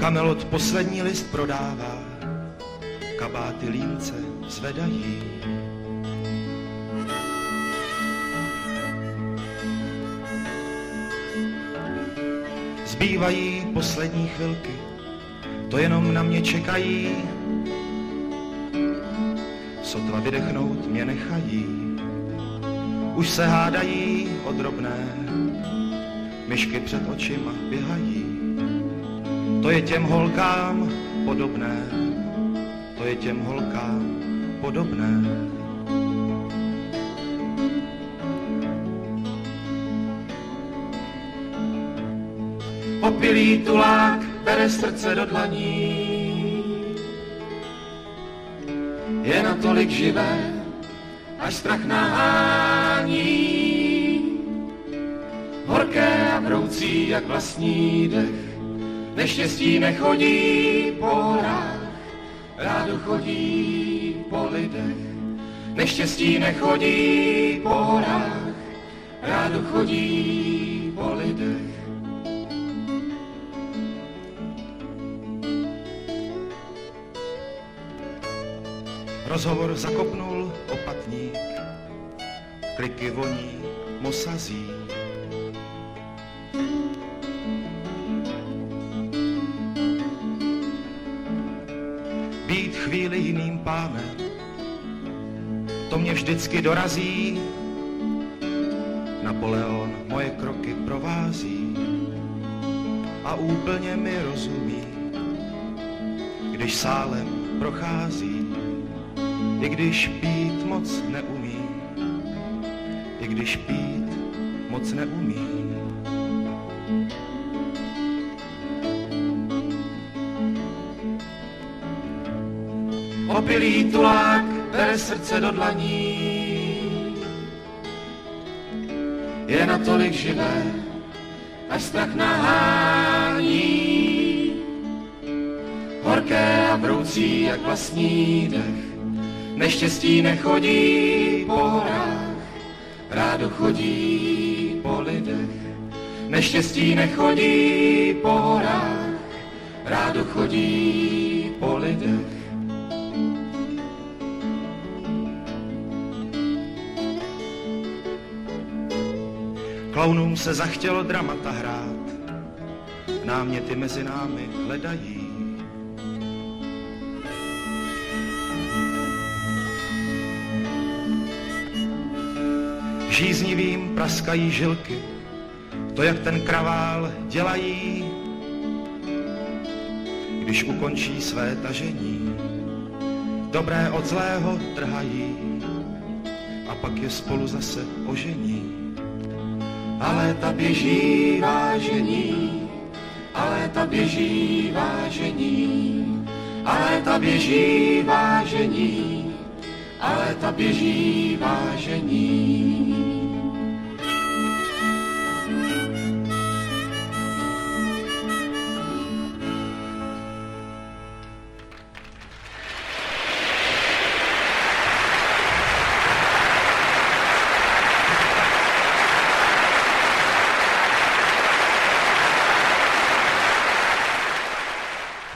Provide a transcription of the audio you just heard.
Kamelot poslední list prodává, kabáty línce zvedají. Zbývají poslední chvilky, to jenom na mě čekají. Sotva vydechnout mě nechají, už se hádají o drobné, myšky před očima běhají. To je těm holkám podobné, to je těm holkám podobné. Opilý tulák bere srdce do dlaní. Je natolik živé, až strach nahání. Horké a vroucí, jak vlastní dech, neštěstí nechodí po horách, rádo chodí po lidech. Neštěstí nechodí po horách, rádo chodí po lidech. Rozhovor zakopnul opatník, kliky voní mosazí. Být chvíli jiným pánem, to mě vždycky dorazí. Napoleon moje kroky provází a úplně mi rozumí, když sálem prochází i když pít moc neumí, i když pít moc neumí. Opilý tulák bere srdce do dlaní, je natolik živé, až strach nahání. Horké a broucí, jak vlastní dech, Neštěstí nechodí po horách, rádo chodí po lidech. Neštěstí nechodí po horách, rádo chodí po lidech. Klaunům se zachtělo dramata hrát, náměty mezi námi hledají. Žíznivým praskají žilky, to jak ten kravál dělají, když ukončí své tažení. Dobré od zlého trhají a pak je spolu zase ožení. Ale ta běží vážení, ale ta běží vážení, ale ta běží vážení, ale ta běží vážení.